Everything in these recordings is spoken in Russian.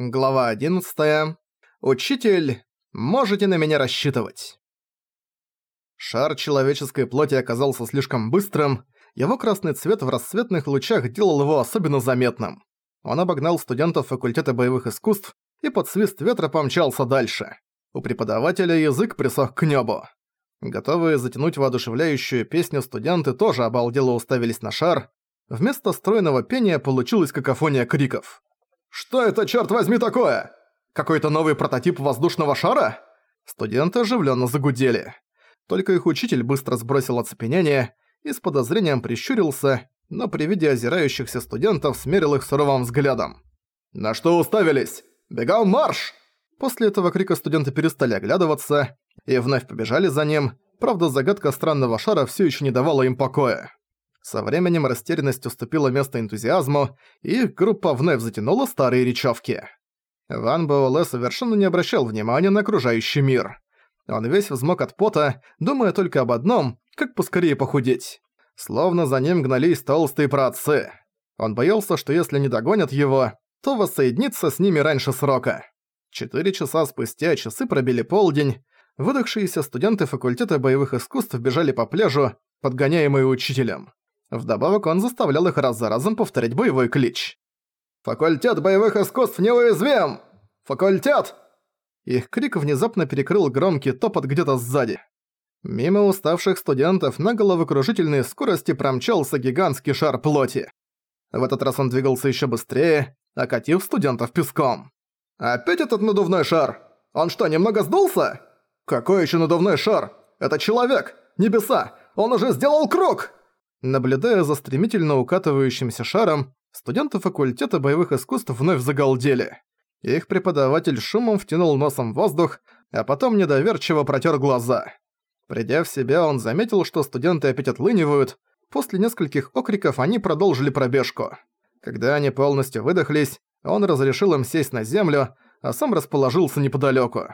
Глава 11. Учитель, можете на меня рассчитывать. Шар человеческой плоти оказался слишком быстрым, его красный цвет в рассветных лучах делал его особенно заметным. Он обогнал студентов факультета боевых искусств и под свист ветра помчался дальше. У преподавателя язык присох к небу. Готовые затянуть воодушевляющую песню студенты тоже обалдело уставились на шар. Вместо стройного пения получилась какофония криков. Что это, черт возьми, такое? Какой-то новый прототип воздушного шара? Студенты оживленно загудели. Только их учитель быстро сбросил оцепенение и с подозрением прищурился, но при виде озирающихся студентов смерил их суровым взглядом. «На что уставились? Бегом марш!» После этого крика студенты перестали оглядываться и вновь побежали за ним, правда загадка странного шара все еще не давала им покоя. Со временем растерянность уступила место энтузиазму, и их группа вновь затянула старые речевки. Ван Буэлэ совершенно не обращал внимания на окружающий мир. Он весь взмок от пота, думая только об одном, как поскорее похудеть. Словно за ним гнались толстые праотцы. Он боялся, что если не догонят его, то воссоединится с ними раньше срока. Четыре часа спустя часы пробили полдень. Выдохшиеся студенты факультета боевых искусств бежали по пляжу, подгоняемые учителем. Вдобавок он заставлял их раз за разом повторять боевой клич. «Факультет боевых искусств неуязвим! Факультет!» Их крик внезапно перекрыл громкий топот где-то сзади. Мимо уставших студентов на головокружительной скорости промчался гигантский шар плоти. В этот раз он двигался еще быстрее, окатив студентов песком. «Опять этот надувной шар? Он что, немного сдулся?» «Какой еще надувной шар? Это человек! Небеса! Он уже сделал круг!» Наблюдая за стремительно укатывающимся шаром, студенты факультета боевых искусств вновь загалдели. Их преподаватель шумом втянул носом в воздух, а потом недоверчиво протер глаза. Придя в себя, он заметил, что студенты опять отлынивают. После нескольких окриков они продолжили пробежку. Когда они полностью выдохлись, он разрешил им сесть на землю, а сам расположился неподалеку.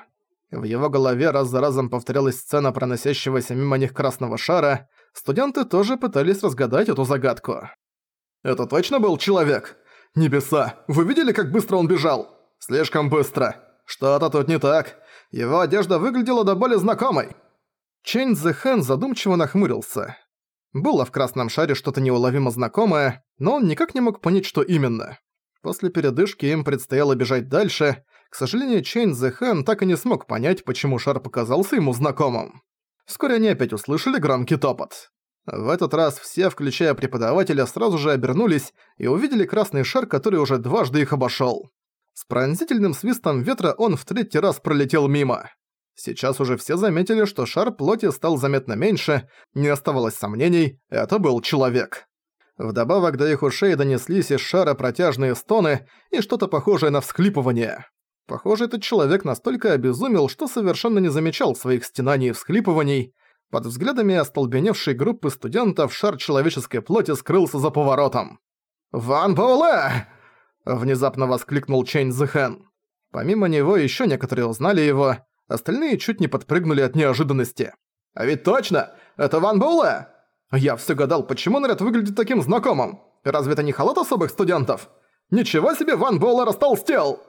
В его голове раз за разом повторялась сцена проносящегося мимо них красного шара студенты тоже пытались разгадать эту загадку. «Это точно был человек? Небеса! Вы видели, как быстро он бежал? Слишком быстро! Что-то тут не так! Его одежда выглядела до боли знакомой!» Чэнь Зэхэн задумчиво нахмурился. Было в красном шаре что-то неуловимо знакомое, но он никак не мог понять, что именно. После передышки им предстояло бежать дальше. К сожалению, Чэнь Зэхэн так и не смог понять, почему шар показался ему знакомым. Вскоре они опять услышали громкий топот. В этот раз все, включая преподавателя, сразу же обернулись и увидели красный шар, который уже дважды их обошел. С пронзительным свистом ветра он в третий раз пролетел мимо. Сейчас уже все заметили, что шар плоти стал заметно меньше, не оставалось сомнений, это был человек. Вдобавок до их ушей донеслись из шара протяжные стоны и что-то похожее на всхлипывание. Похоже, этот человек настолько обезумел, что совершенно не замечал своих стенаний и всхлипываний. Под взглядами остолбеневшей группы студентов шар человеческой плоти скрылся за поворотом. «Ван Боуле!» – внезапно воскликнул Чэнь Зэхэн. Помимо него еще некоторые узнали его, остальные чуть не подпрыгнули от неожиданности. «А ведь точно! Это Ван Боуле!» «Я все гадал, почему наряд выглядит таким знакомым? Разве это не халат особых студентов? Ничего себе Ван Боуле растолстел!»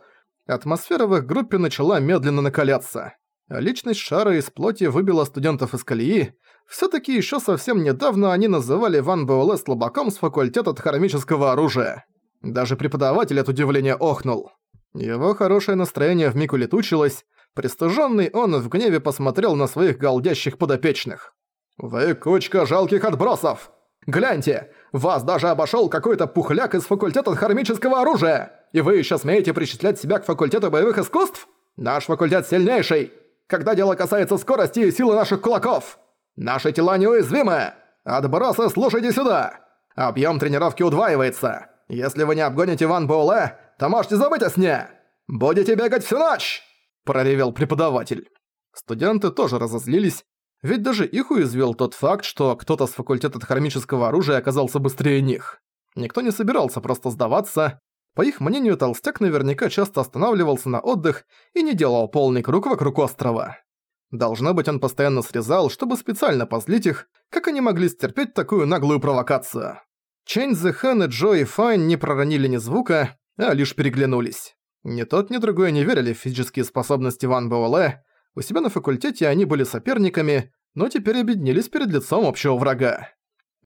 Атмосфера в их группе начала медленно накаляться. Личность Шара из плоти выбила студентов из колеи. все таки еще совсем недавно они называли Ван Буэлэ слабаком с факультета хромического оружия. Даже преподаватель от удивления охнул. Его хорошее настроение вмиг улетучилось. Престуженный он в гневе посмотрел на своих голдящих подопечных. «Вы кучка жалких отбросов! Гляньте, вас даже обошел какой-то пухляк из факультета хромического оружия! И вы еще смеете причислять себя к факультету боевых искусств? Наш факультет сильнейший! Когда дело касается скорости и силы наших кулаков! Наши тела неуязвимы! Отбросы, слушайте сюда! Объем тренировки удваивается! Если вы не обгоните Ван Буэлэ, то можете забыть о сне! Будете бегать всю ночь!» – проревел преподаватель. Студенты тоже разозлились, ведь даже их уязвил тот факт, что кто-то с факультета хромического оружия оказался быстрее них. Никто не собирался просто сдаваться. По их мнению, толстяк наверняка часто останавливался на отдых и не делал полный круг вокруг острова. Должно быть, он постоянно срезал, чтобы специально позлить их, как они могли стерпеть такую наглую провокацию. Чэнь Зэхан и Джо и Файн не проронили ни звука, а лишь переглянулись. Ни тот, ни другой не верили в физические способности Ван Буэлэ. У себя на факультете они были соперниками, но теперь объединились перед лицом общего врага.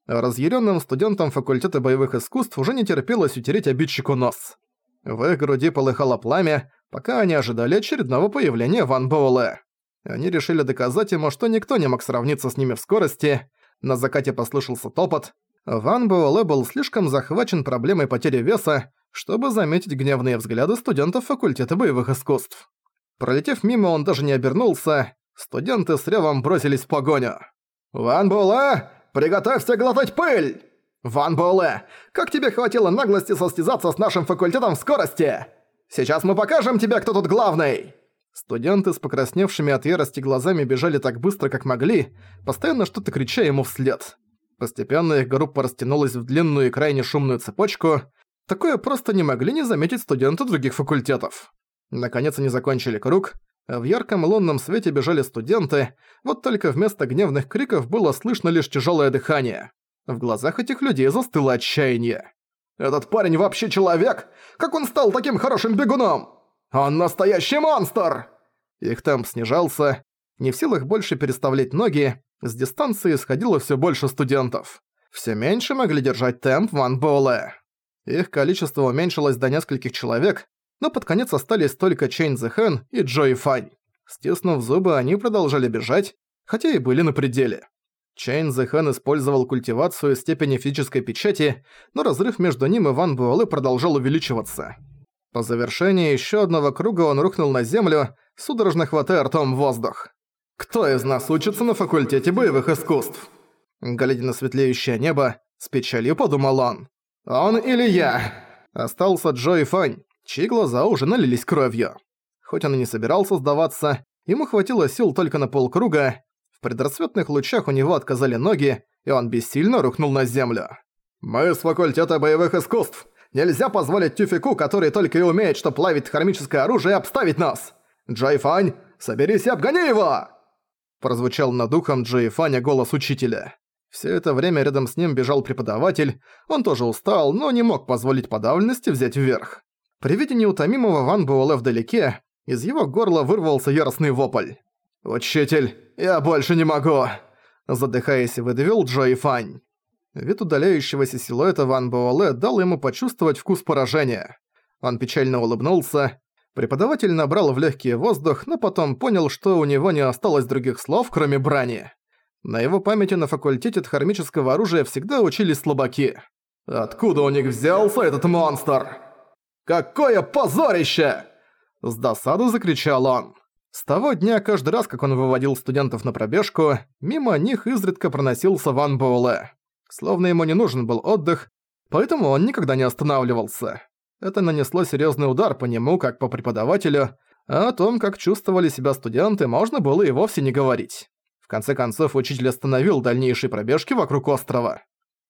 Разъяренным студентам факультета боевых искусств уже не терпелось утереть обидчику нос. В их груди полыхало пламя, пока они ожидали очередного появления Ван Боула. Они решили доказать ему, что никто не мог сравниться с ними в скорости. На закате послышался топот. Ван Буэлэ был слишком захвачен проблемой потери веса, чтобы заметить гневные взгляды студентов факультета боевых искусств. Пролетев мимо, он даже не обернулся. Студенты с ревом бросились в погоню. «Ван Буэлэ, приготовься глотать пыль!» «Ван Буэлэ, как тебе хватило наглости состязаться с нашим факультетом в скорости? Сейчас мы покажем тебе, кто тут главный!» Студенты с покрасневшими от ярости глазами бежали так быстро, как могли, постоянно что-то крича ему вслед. Постепенно их группа растянулась в длинную и крайне шумную цепочку. Такое просто не могли не заметить студенты других факультетов. Наконец они закончили круг, в ярком лунном свете бежали студенты, вот только вместо гневных криков было слышно лишь тяжелое дыхание. В глазах этих людей застыло отчаяние. «Этот парень вообще человек? Как он стал таким хорошим бегуном? Он настоящий монстр!» Их темп снижался. Не в силах больше переставлять ноги, с дистанции сходило все больше студентов. Все меньше могли держать темп Ван Боуле. Их количество уменьшилось до нескольких человек, но под конец остались только Чэнь Зэхэн и Джои Фань. Стиснув зубы, они продолжали бежать, хотя и были на пределе. Чэнь Зэхэн использовал культивацию степени физической печати, но разрыв между ним и Ван Буалы продолжал увеличиваться. По завершении еще одного круга он рухнул на землю, судорожно хватая ртом воздух. «Кто из нас учится на факультете боевых искусств?» Глядя на светлеющее небо, с печалью подумал он. «Он или я?» Остался Джо Фань, чьи глаза уже налились кровью. Хоть он и не собирался сдаваться, ему хватило сил только на полкруга, в предрассветных лучах у него отказали ноги, и он бессильно рухнул на землю. «Мы с факультета боевых искусств! Нельзя позволить Тюфику, который только и умеет, что плавить хромическое оружие, обставить нас! Джай Фань, соберись и обгони его!» Прозвучал над ухом Джей Фаня голос учителя. Все это время рядом с ним бежал преподаватель, он тоже устал, но не мог позволить подавленности взять вверх. При виде неутомимого Ван Буэлэ вдалеке, из его горла вырвался яростный вопль. «Учитель, я больше не могу!» Задыхаясь, выдавил Джои Фань. Вид удаляющегося силуэта Ван Буэлэ дал ему почувствовать вкус поражения. Он печально улыбнулся. Преподаватель набрал в легкий воздух, но потом понял, что у него не осталось других слов, кроме брани. На его памяти на факультете хармического оружия всегда учились слабаки. «Откуда у них взялся этот монстр?» «Какое позорище!» С досаду закричал он. С того дня, каждый раз, как он выводил студентов на пробежку, мимо них изредка проносился Ван Буэлэ. Словно ему не нужен был отдых, поэтому он никогда не останавливался. Это нанесло серьезный удар по нему, как по преподавателю, а о том, как чувствовали себя студенты, можно было и вовсе не говорить. В конце концов, учитель остановил дальнейшие пробежки вокруг острова.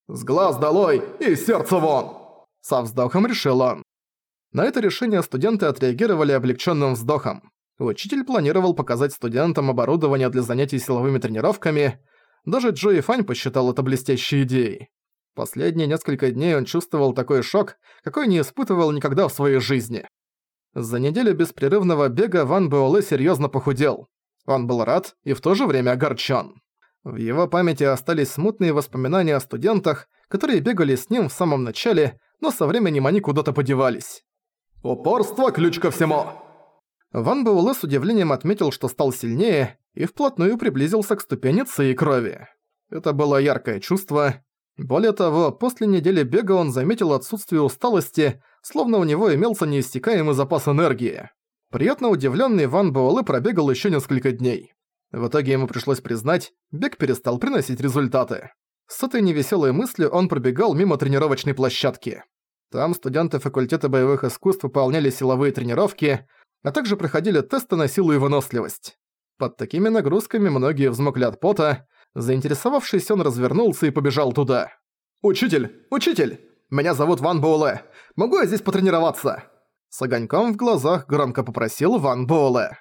«С глаз долой и сердце вон!» Со вздохом решил он. На это решение студенты отреагировали облегченным вздохом. Учитель планировал показать студентам оборудование для занятий силовыми тренировками. Даже Джо и Фань посчитал это блестящей идеей. Последние несколько дней он чувствовал такой шок, какой не испытывал никогда в своей жизни. За неделю беспрерывного бега Ван Буэлэ серьезно похудел. Он был рад и в то же время огорчен. В его памяти остались смутные воспоминания о студентах, которые бегали с ним в самом начале, но со временем они куда-то подевались. «Упорство – ключ ко всему!» Ван Буэлэ с удивлением отметил, что стал сильнее и вплотную приблизился к ступени и крови. Это было яркое чувство. Более того, после недели бега он заметил отсутствие усталости, словно у него имелся неистекаемый запас энергии. Приятно удивленный Ван Буэлэ пробегал еще несколько дней. В итоге ему пришлось признать, бег перестал приносить результаты. С этой невеселой мыслью он пробегал мимо тренировочной площадки. Там студенты факультета боевых искусств выполняли силовые тренировки, а также проходили тесты на силу и выносливость. Под такими нагрузками многие взмокли от пота. Заинтересовавшись, он развернулся и побежал туда. «Учитель! Учитель! Меня зовут Ван Боуле. Могу я здесь потренироваться?» С огоньком в глазах громко попросил Ван Боуле.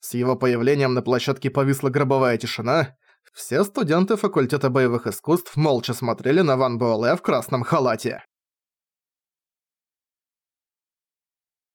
С его появлением на площадке повисла гробовая тишина. Все студенты факультета боевых искусств молча смотрели на Ван Буэлэ в красном халате.